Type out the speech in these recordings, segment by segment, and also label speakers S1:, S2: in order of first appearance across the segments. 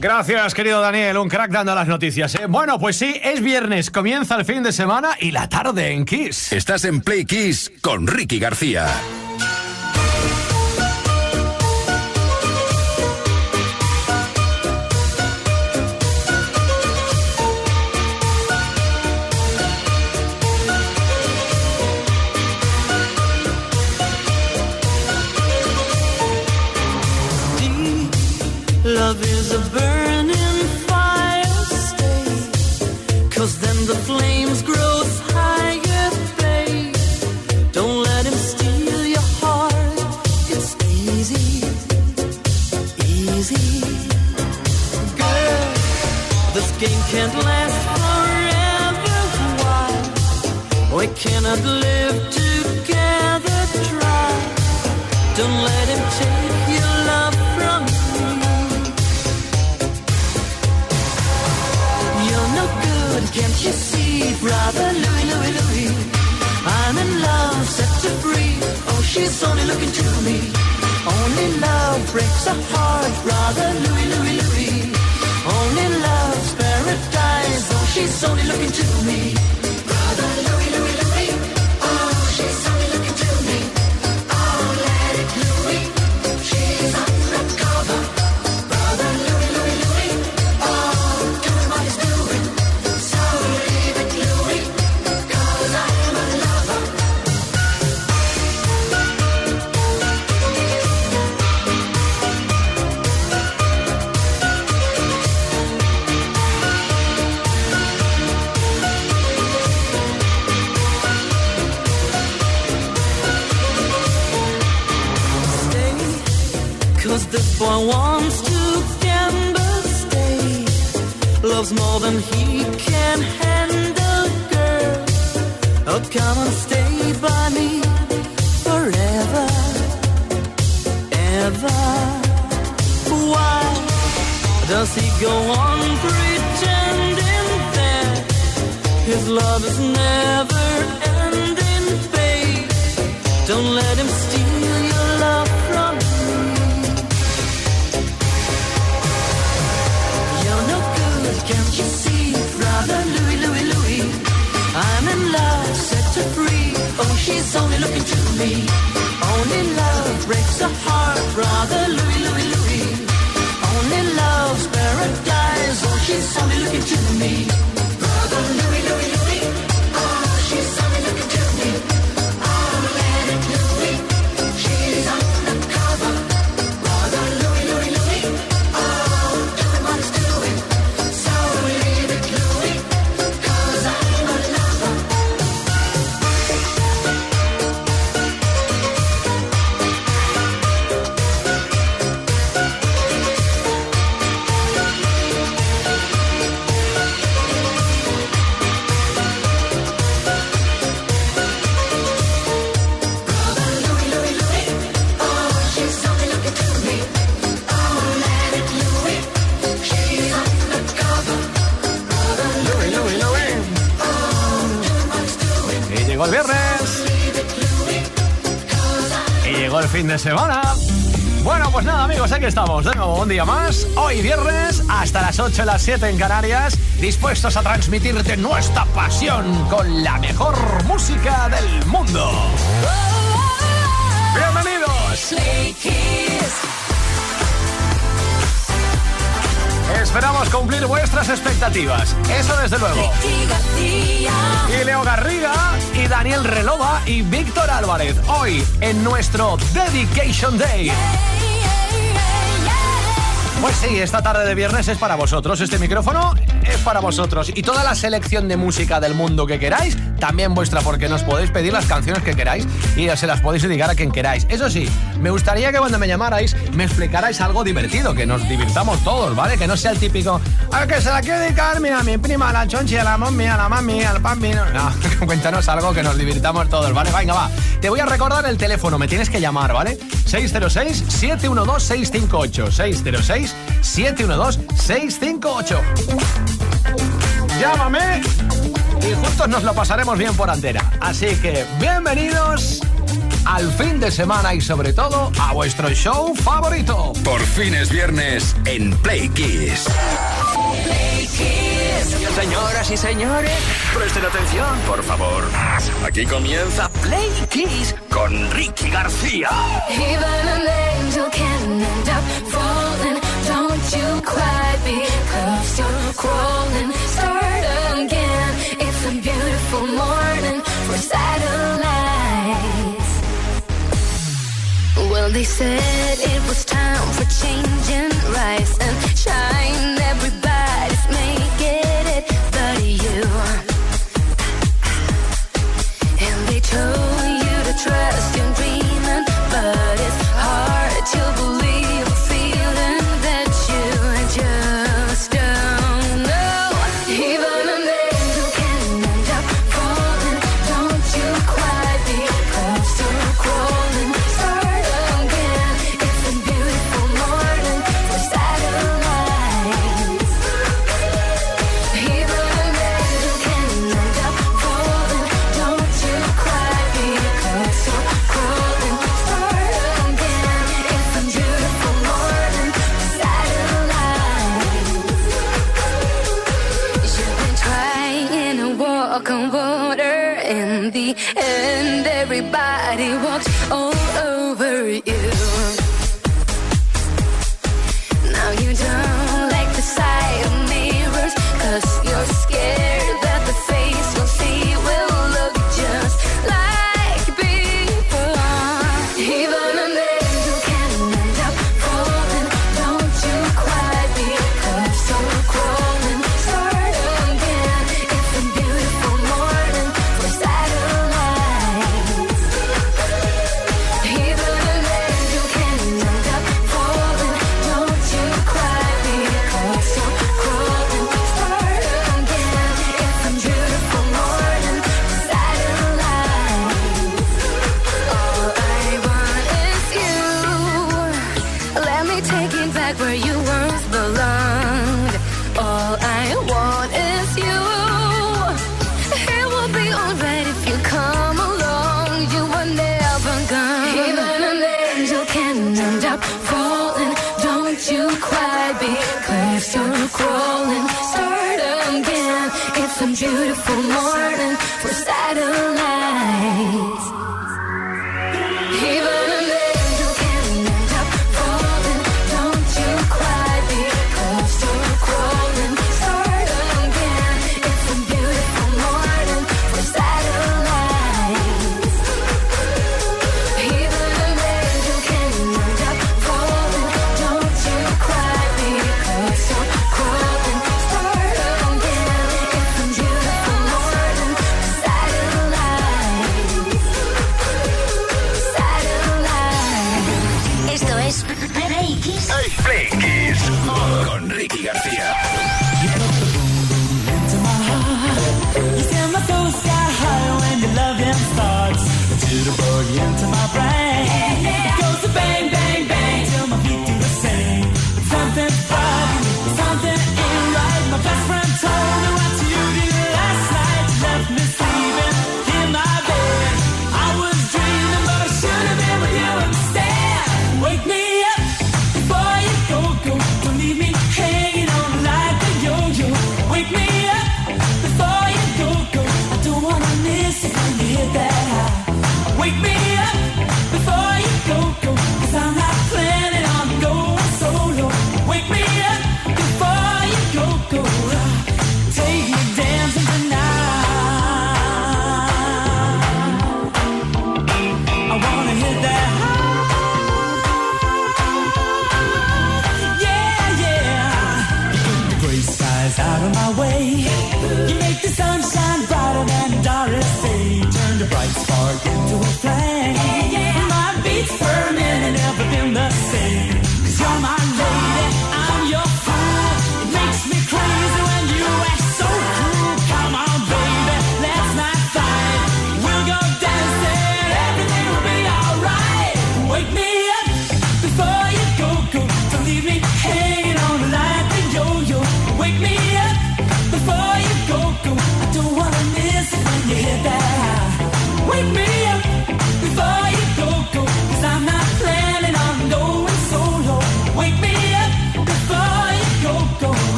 S1: Gracias, querido Daniel, un crack dando las noticias. ¿eh? Bueno, pues sí, es viernes, comienza el fin de semana y la tarde en Kiss.
S2: Estás en Play Kiss con Ricky García.
S3: love is a burning cannot live together. Try. Don't let him take your love from me. You're no good, can't you see, brother Louis, Louis, Louis? I'm in love, set to free. Oh, she's only looking to me. Only love breaks a heart, brother Louis, Louis, Louis. Only love's paradise. Oh, she's only looking to me. Go on
S1: de semana. Bueno, pues nada, amigos, aquí estamos de nuevo un día más. Hoy viernes, hasta las 8 y las 7 en Canarias, dispuestos a transmitirte nuestra pasión con la mejor música del mundo. ¡Bienvenidos! Esperamos cumplir vuestras expectativas. Eso desde luego. Y Leo Garriga, y Daniel Relova, y Víctor Álvarez. Hoy, en nuestro Dedication Day. Pues sí, esta tarde de viernes es para vosotros. Este micrófono es para vosotros. Y toda la selección de música del mundo que queráis, también vuestra, porque nos podéis pedir las canciones que queráis y se las podéis dedicar a quien queráis. Eso sí, me gustaría que cuando me llamarais me explicarais algo divertido, que nos divirtamos todos, ¿vale? Que no sea el típico, a que se la quiero dedicar mira, a mi prima, a la chonchi, a la mommy, a la mami, al papi. No, no, cuéntanos algo que nos divirtamos todos, ¿vale? Venga, va. Te voy a recordar el teléfono, me tienes que llamar, ¿vale? 606-712-658. 606-712-658. Llámame y juntos nos lo pasaremos bien por antena. Así que bienvenidos al fin de semana y sobre todo a vuestro show favorito.
S4: Por fin es viernes en Play Kiss.
S5: Señoras y señores, presten atención, por favor. Aquí comienza Play Kiss con Ricky García.
S6: Even an angel can end up falling. Don't you cry because you're crawling. Well, they said it was time for change and rise and shine. and everybody walks
S3: on.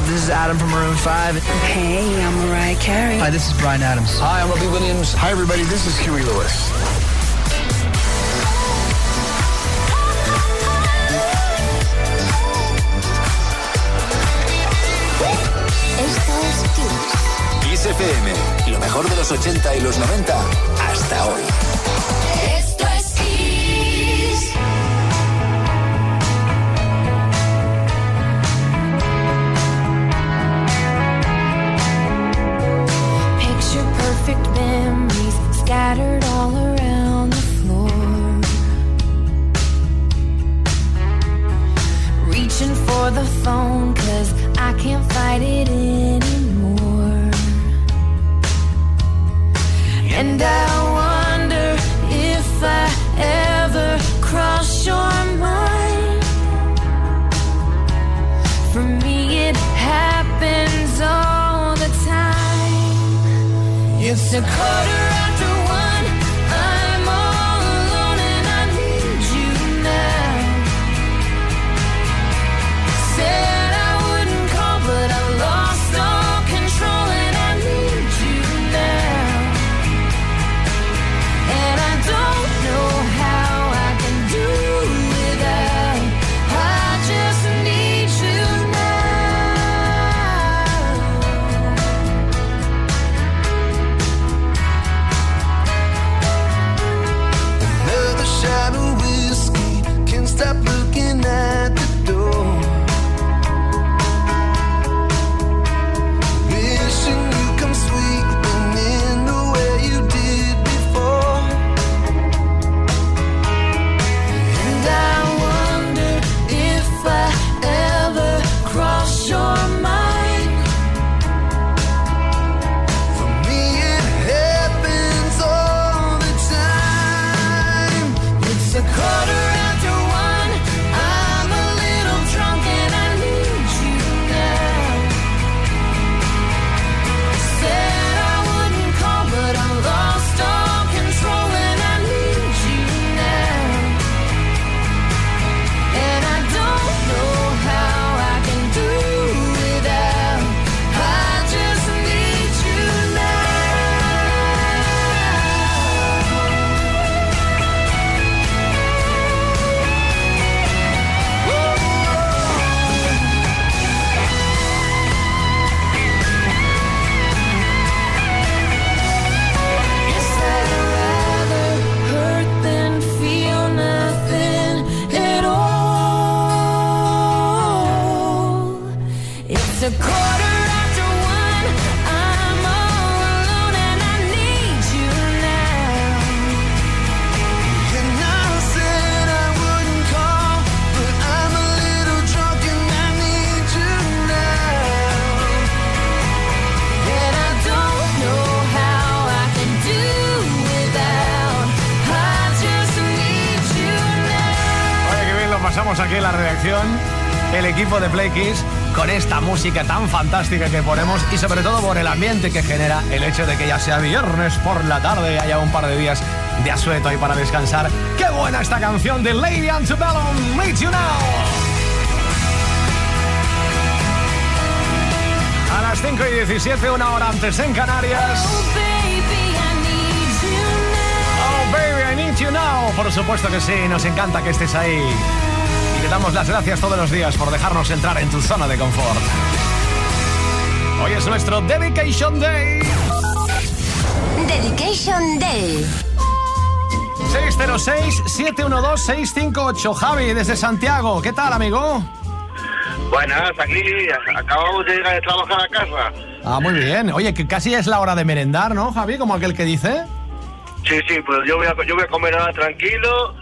S3: up?
S7: This is Adam from Maroon 5.
S8: Hey, I'm Mariah Carey.
S7: Hi, this is Brian Adams.
S9: Hi, I'm Robbie Williams. Hi, everybody. This is Huey Lewis.
S6: Kiss
S2: FM, lo mejor de los 80 y los 90 hasta hoy.
S6: For me, it happens all the time. It's a quarter after.
S1: equipo de Play Kiss con esta música tan fantástica que ponemos y sobre todo por el ambiente que genera el hecho de que ya sea viernes por la tarde y haya un par de días de asueto ahí para descansar. ¡Qué buena esta canción de Lady Antebellum! Meet You Now! A las 5 y 17, una hora antes en Canarias. Oh baby, I need you now. Por supuesto que sí, nos encanta que estés ahí. Damos las gracias todos los días por dejarnos entrar en tu zona de confort. Hoy es nuestro Dedication Day.
S9: Dedication Day.
S1: 606-712-658. Javi, desde Santiago. ¿Qué tal, amigo?
S10: Buenas, aquí acabamos de llegar de trabajar a casa.
S1: Ah, muy bien. Oye, que casi es la hora de merendar, ¿no, Javi? Como aquel que dice.
S10: Sí, sí, pues yo voy a, yo voy a comer ahora tranquilo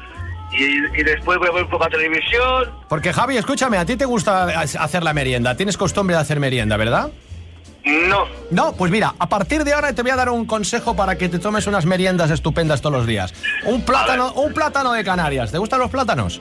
S10: y, y después voy a ver un poco a televisión.
S1: Porque, Javi, escúchame, a ti te gusta hacer la merienda. Tienes costumbre de hacer merienda, ¿verdad?
S10: No,
S1: No, pues mira, a partir de ahora te voy a dar un consejo para que te tomes unas meriendas estupendas todos los días. Un plátano, un plátano de Canarias. ¿Te gustan los plátanos?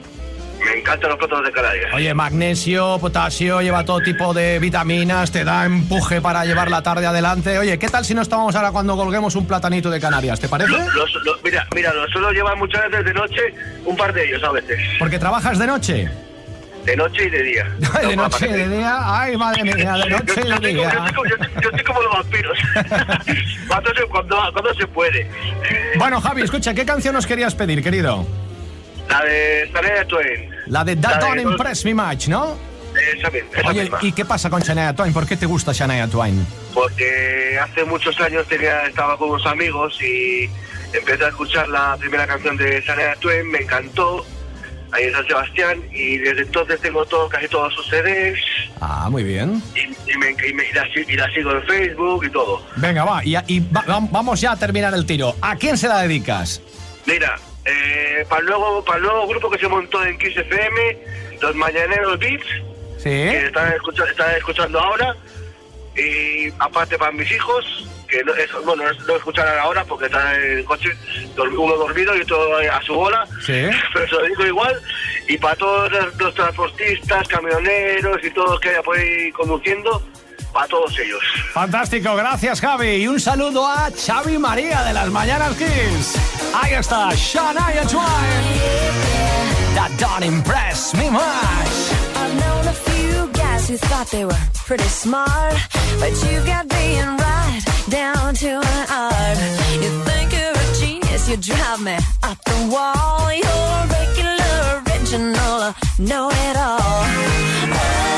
S10: Me encantan los platos de Canarias.
S1: Oye, magnesio, potasio, lleva todo tipo de vitaminas, te da empuje para llevar la tarde adelante. Oye, ¿qué tal si nos tomamos ahora cuando colguemos un platanito de Canarias? ¿Te parece?
S10: Los- los- mira, mira, los suelo llevar muchas veces de noche, un par de ellos a veces.
S1: Porque trabajas de noche.
S10: De noche y de día.
S1: de noche y de día. Ay, madre mía, de noche y
S10: Yo
S1: de
S10: como- yo
S1: día.
S10: estoy como- yo estoy- yo estoy como los vampiros. cuando, se, cuando, cuando se puede.
S1: Bueno, Javi, escucha, ¿qué canción nos querías pedir, querido?
S10: La de Shania Twain.
S1: La de That Don't Impress Me Much, ¿no?
S10: Esa, misma, esa
S1: Oye,
S10: misma.
S1: ¿y qué pasa con Shania Twain? ¿Por qué te gusta Shania Twain?
S10: Porque hace muchos años tenía, estaba con unos amigos y empecé a escuchar la primera canción de Shania Twain, me encantó, ahí en San Sebastián, y desde entonces tengo todo, casi todos sus CDs,
S1: Ah, muy bien.
S10: y, y me- y me- y la, la sigo en Facebook y todo.
S1: Venga, va, y, va- vamos ya a terminar el tiro. ¿A quién se la dedicas?
S10: Mira, eh, para, el nuevo, para el nuevo grupo que se montó en Kiss FM, los Mañaneros Beats,
S1: Sí.
S10: que están, escucha- están escuchando ahora, y aparte para mis hijos, que no, bueno, no, escucharán ahora porque están en el coche, uno dormido y otro a su bola,
S1: Sí.
S10: pero se lo digo igual, y para todos los, transportistas, camioneros y todos que haya por ahí conduciendo, para todos ellos.
S1: Fantástico, gracias Javi. Y un saludo a Xavi María de las Mañanas Kids. Ahí está, Shania Twain. That don't impress me much.
S11: I've known a few guys who thought they were pretty smart, but you've got being right down to an art. You think you're a genius, you drive me up the wall. You're regular, original, know it all. Oh,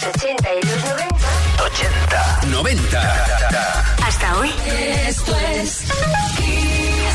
S3: los 80 y los 90.
S5: 80. 90.
S3: Hasta hoy.
S12: Esto es
S1: Kiss.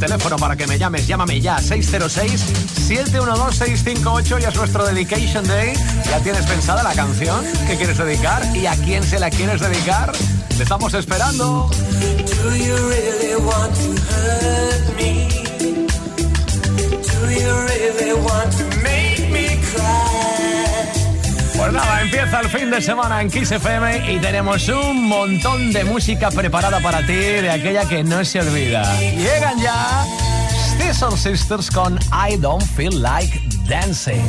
S1: teléfono para que me llames. Llámame ya, 606-712-658. Ya es nuestro Dedication Day. ¿Ya tienes pensada la canción que quieres dedicar y a quién se la quieres dedicar? ¡Te estamos esperando!
S3: Do you really want to hurt me? Really want
S1: Empieza el fin de semana en Kiss FM y tenemos un montón de música preparada para ti, de aquella que no se olvida. Llegan ya Sister Sisters con I Don't Feel Like Dancing.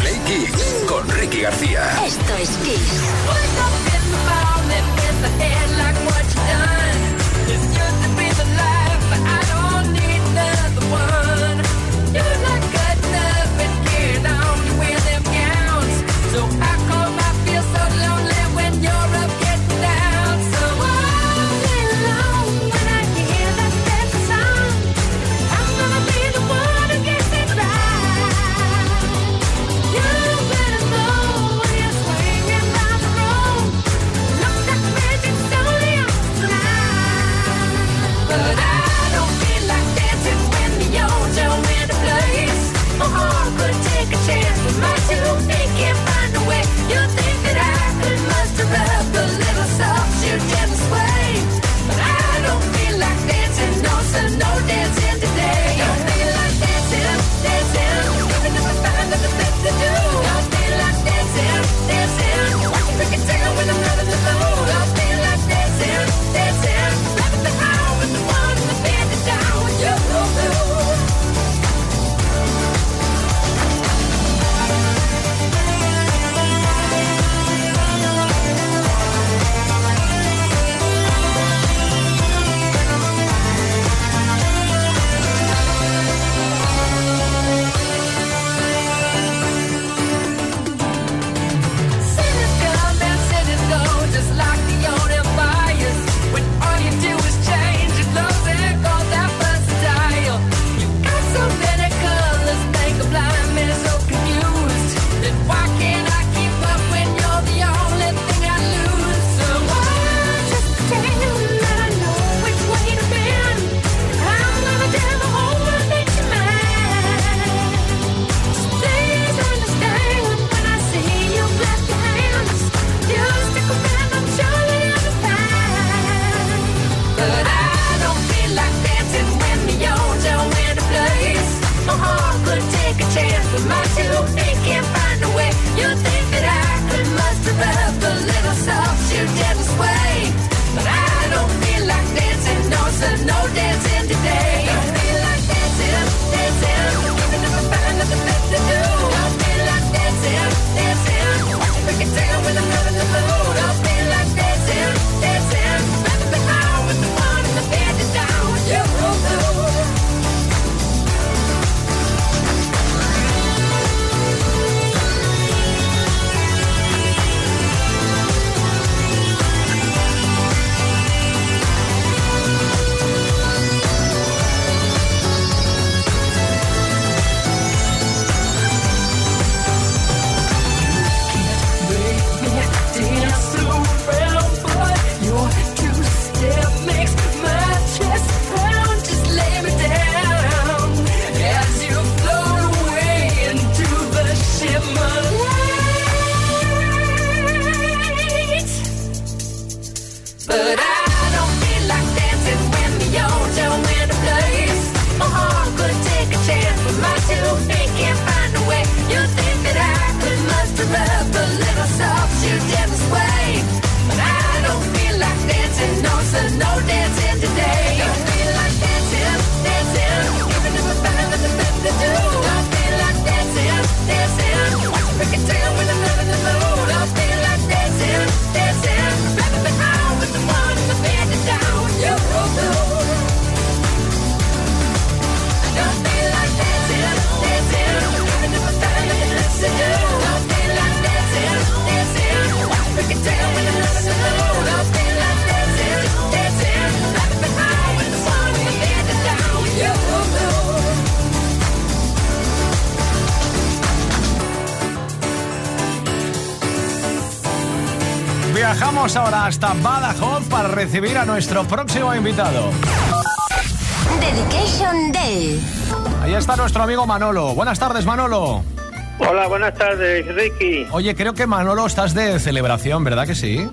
S5: Play Kids con Ricky García.
S13: Esto es Kiss.
S1: Hasta Badajoz para recibir a nuestro próximo invitado.
S9: Dedication Day.
S1: Ahí está nuestro amigo Manolo. Buenas tardes, Manolo.
S14: Hola, buenas tardes, Ricky.
S1: Oye, creo que Manolo estás de celebración, ¿verdad que sí?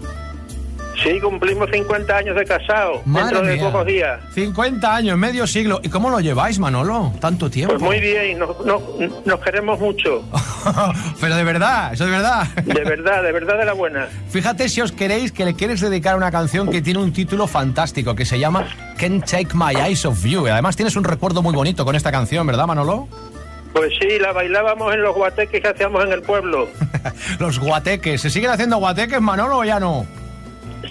S14: Sí, cumplimos 50 años de casado
S1: Madre
S14: dentro de
S1: mía.
S14: pocos días.
S1: 50 años, medio siglo. ¿Y cómo lo lleváis, Manolo? Tanto tiempo.
S14: Pues muy bien, nos, nos- nos queremos mucho.
S1: Pero de verdad, eso es verdad.
S14: De verdad, de verdad de la buena.
S1: Fíjate si os queréis que le quieres dedicar una canción que tiene un título fantástico que se llama Can't Take My Eyes Off You. Y además tienes un recuerdo muy bonito con esta canción, ¿verdad, Manolo?
S14: Pues sí, la bailábamos en los guateques que hacíamos en el pueblo.
S1: Los guateques. ¿Se siguen haciendo guateques, Manolo, o ya no?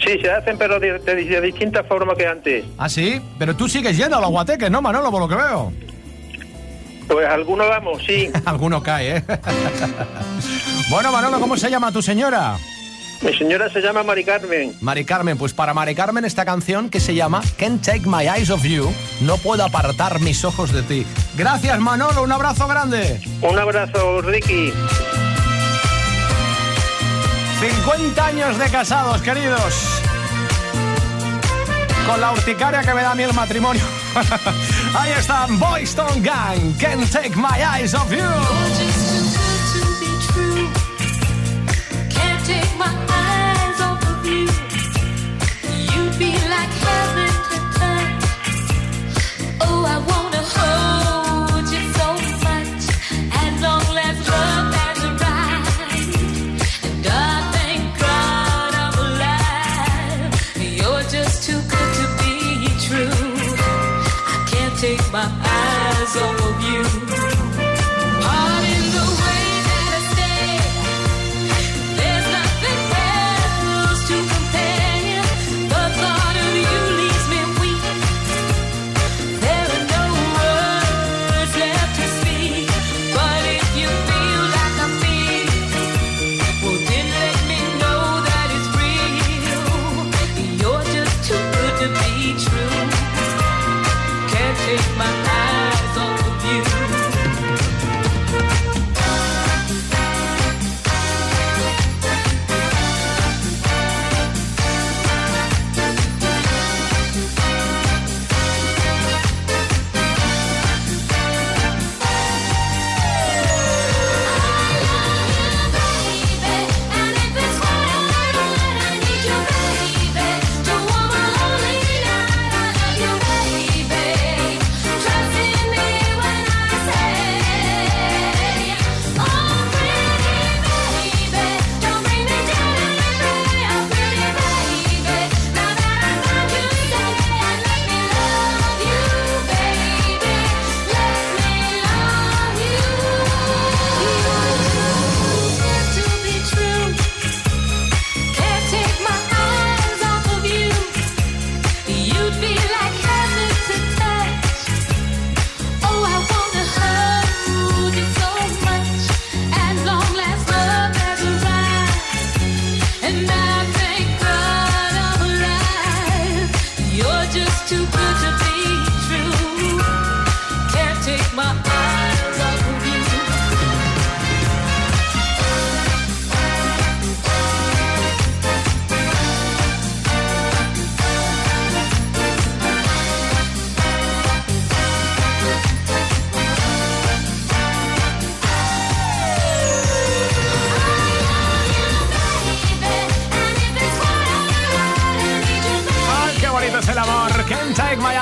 S14: Sí, se hacen, pero de, de- de distinta forma que antes.
S1: ¿Ah, sí? Pero tú sigues yendo a los guateques, ¿no, Manolo, por lo que veo?
S14: Pues algunos vamos, sí.
S1: Alguno cae, ¿eh? bueno, Manolo, ¿cómo se llama tu señora?
S14: Mi señora se llama Mari Carmen.
S1: Mari Carmen, pues para Mari Carmen esta canción que se llama Can't Take My Eyes Off You, no puedo apartar mis ojos de ti. Gracias Manolo, un abrazo grande.
S14: Un abrazo, Ricky.
S1: 50 años de casados, queridos. Con la urticaria que me da a mí el matrimonio. Ahí están, Boys Don't Gang, Can't Take My Eyes Off You.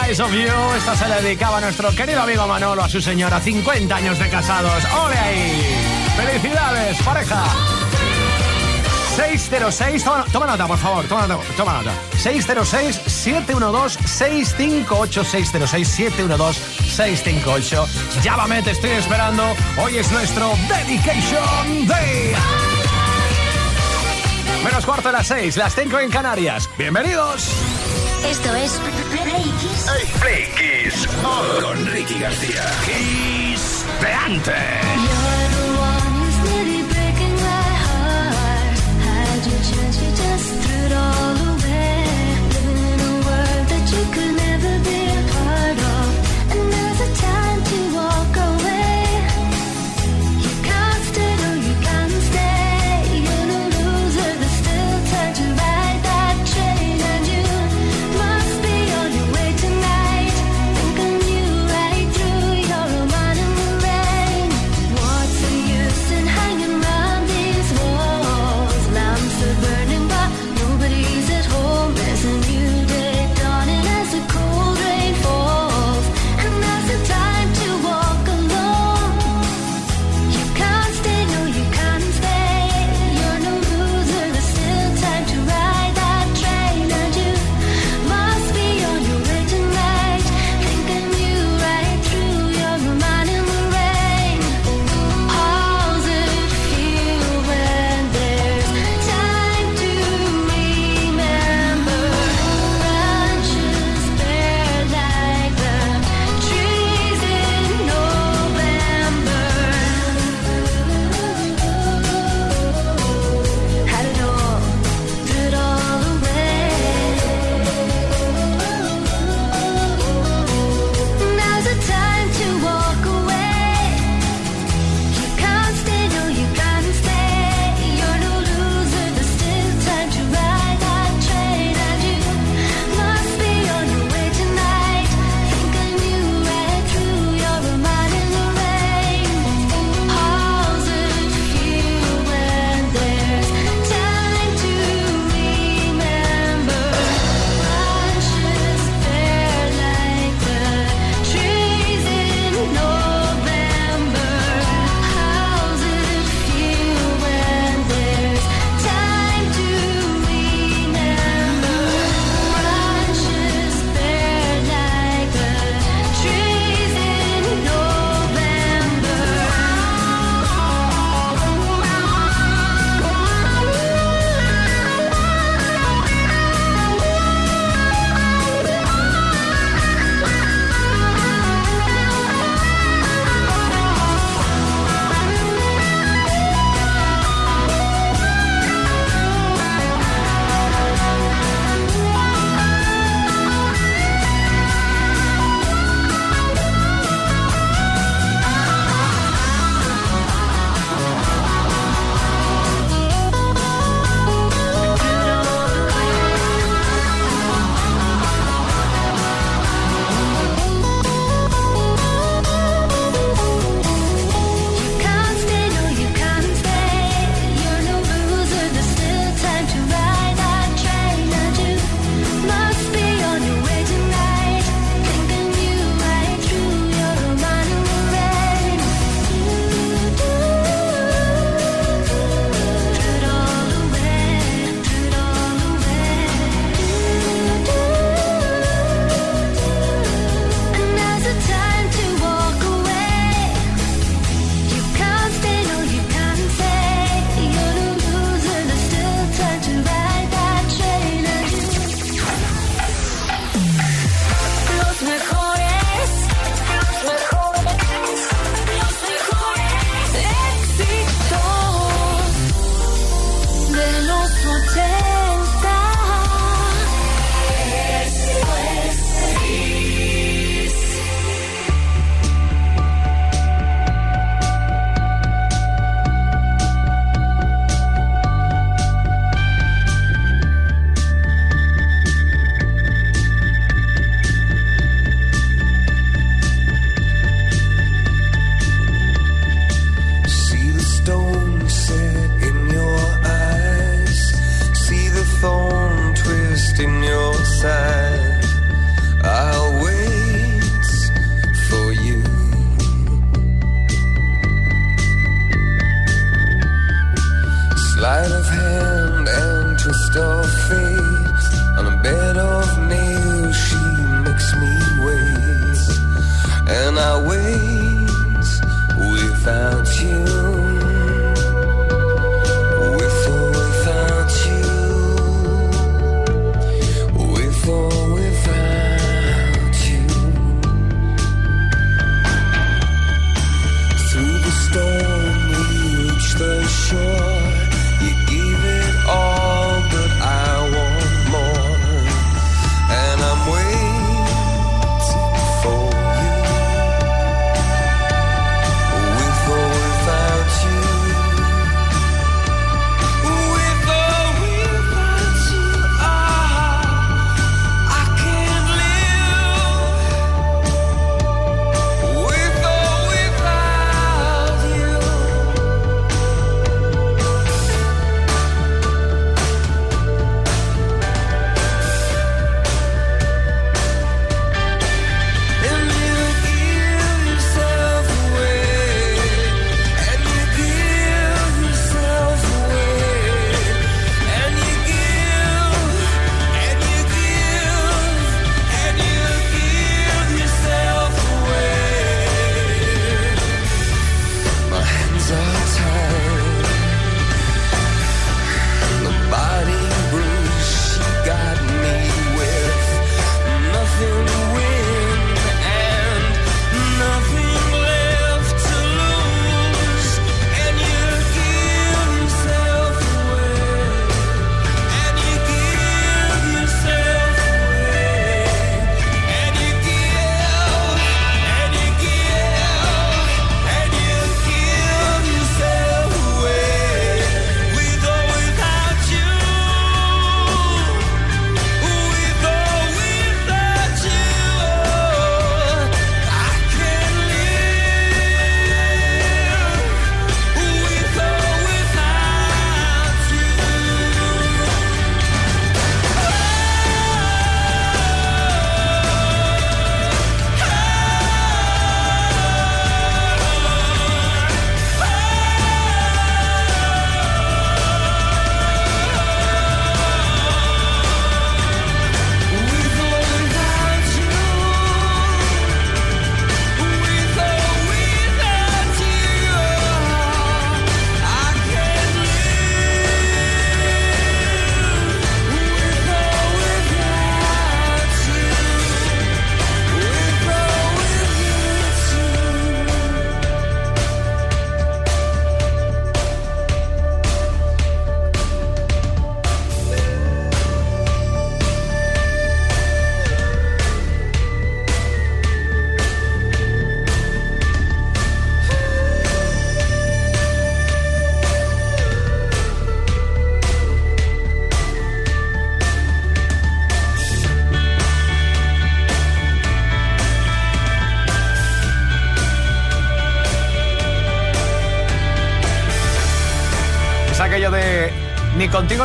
S15: Eyes off you.
S1: Esta se le dedicaba a nuestro querido amigo Manolo, a su señora. 50 años de casados. ¡Ole ahí! ¡Felicidades, pareja! 606, toma, toma nota, por favor, toma toma nota. 606-712-658, 606-712-658. Llámame, te estoy esperando. Hoy es nuestro Dedication Day. Menos cuarto de las 6, las 5 en Canarias. Bienvenidos.
S9: Esto es Play
S6: con Ricky García. Kiss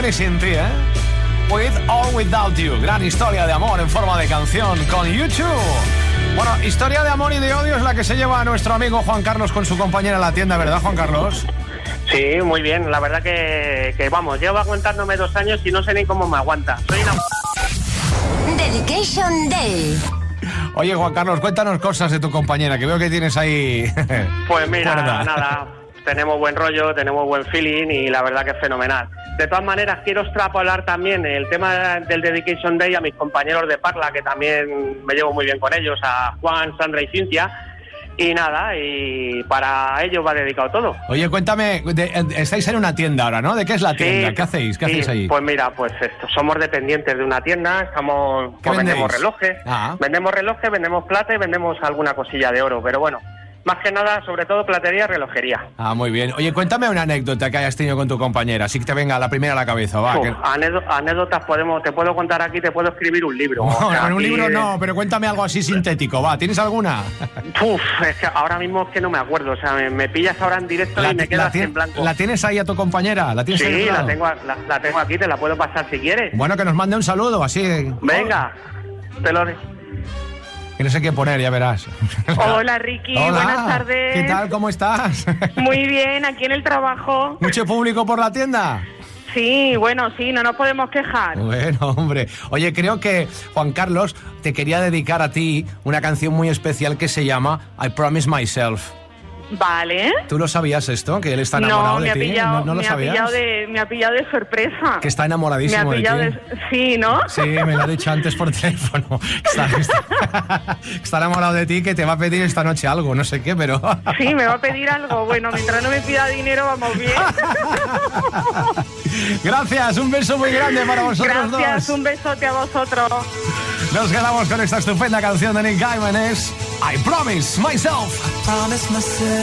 S1: ni sin ti, ¿eh? With or without you. Gran historia de amor en forma de canción con YouTube. Bueno, historia de amor y de odio es la que se lleva a nuestro amigo Juan Carlos con su compañera en la tienda, ¿verdad, Juan Carlos?
S16: Sí, muy bien. La verdad que, que, vamos, llevo aguantándome dos años y no sé ni cómo me aguanta. Soy una...
S13: Dedication Day.
S1: Oye, Juan Carlos, cuéntanos cosas de tu compañera, que veo que tienes ahí.
S16: Pues mira, nada, tenemos buen rollo, tenemos buen feeling y la verdad que es fenomenal. De todas maneras, quiero extrapolar también el tema del Dedication Day a mis compañeros de Parla, que también me llevo muy bien con ellos, a Juan, Sandra y Cintia. Y nada, y para ellos va dedicado todo.
S1: Oye, cuéntame, de- estáis en una tienda ahora, ¿no? ¿De qué es la tienda?
S16: Sí,
S1: ¿Qué hacéis? ¿Qué
S16: sí,
S1: hacéis ahí?
S16: Pues mira, pues esto, somos dependientes de una tienda, estamos,
S1: ¿Qué
S16: pues vendemos
S1: vendéis?
S16: relojes,
S1: Ah.
S16: vendemos relojes, vendemos plata y vendemos alguna cosilla de oro, pero bueno, más que nada, sobre todo platería y relojería.
S1: Ah, muy bien. Oye, cuéntame una anécdota que hayas tenido con tu compañera, así que te venga la primera a la cabeza, va.
S16: Uf,
S1: que-
S16: anécdotas podemos, te puedo contar aquí, te puedo escribir un libro.
S1: No,
S16: O sea,
S1: en un
S16: aquí,
S1: libro no, pero cuéntame algo así sintético, va. ¿Tienes alguna?
S16: Uf, es que ahora mismo es que no me acuerdo, o sea, me, me pillas ahora en directo y me quedas en blanco.
S1: la tienes ahí a tu compañera? ¿La tienes
S16: sí, la tengo, la, la tengo aquí, te la puedo pasar si quieres.
S1: Bueno, que nos mande un saludo, así.
S16: Venga, te lo...
S1: Que no sé qué poner, ya verás.
S17: Hola Ricky,
S1: Hola.
S17: buenas tardes.
S1: ¿Qué tal? ¿Cómo estás?
S17: Muy bien, aquí en el trabajo.
S1: ¿Mucho público por la tienda?
S17: Sí, bueno, sí, no nos podemos quejar.
S1: Bueno, hombre. Oye, creo que Juan Carlos te quería dedicar a ti una canción muy especial que se llama I Promise Myself.
S17: Vale.
S1: ¿Tú lo sabías esto? Que él está enamorado
S17: No, me
S1: de
S17: ha
S1: ti.
S17: pillado,
S1: ¿No, no lo
S17: me ha
S1: sabías?
S17: pillado de, me ha pillado de sorpresa.
S1: Que está
S17: me ha
S1: enamoradísimo de ti.
S17: pillado de... Sí, ¿no?
S1: Sí, me lo ha dicho antes por teléfono. Está, está- está enamorado de ti que te va a pedir esta noche algo, no sé qué, pero...
S17: Sí, me va a pedir algo. Bueno, mientras no me pida dinero, vamos bien.
S1: Gracias, un beso muy grande para vosotros
S17: Gracias,
S1: dos.
S17: un besote a vosotros.
S1: Nos quedamos con esta estupenda canción de Nick Gaiman es I Promise Myself.
S12: promised myself.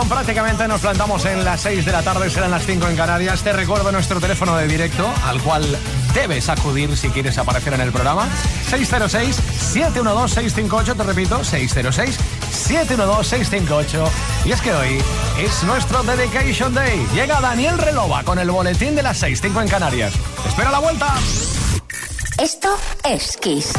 S1: prácticamente nos plantamos en las 6 de la tarde, serán las 5 en Canarias. Te recuerdo nuestro teléfono de directo, al cual debes acudir si quieres aparecer en el programa. 606-712-658, te repito, 606-712-658. Y es que hoy es nuestro Dedication Day. Llega Daniel Relova con el boletín de las 6, 5 en Canarias. Espera la vuelta.
S13: Esto es Kiss.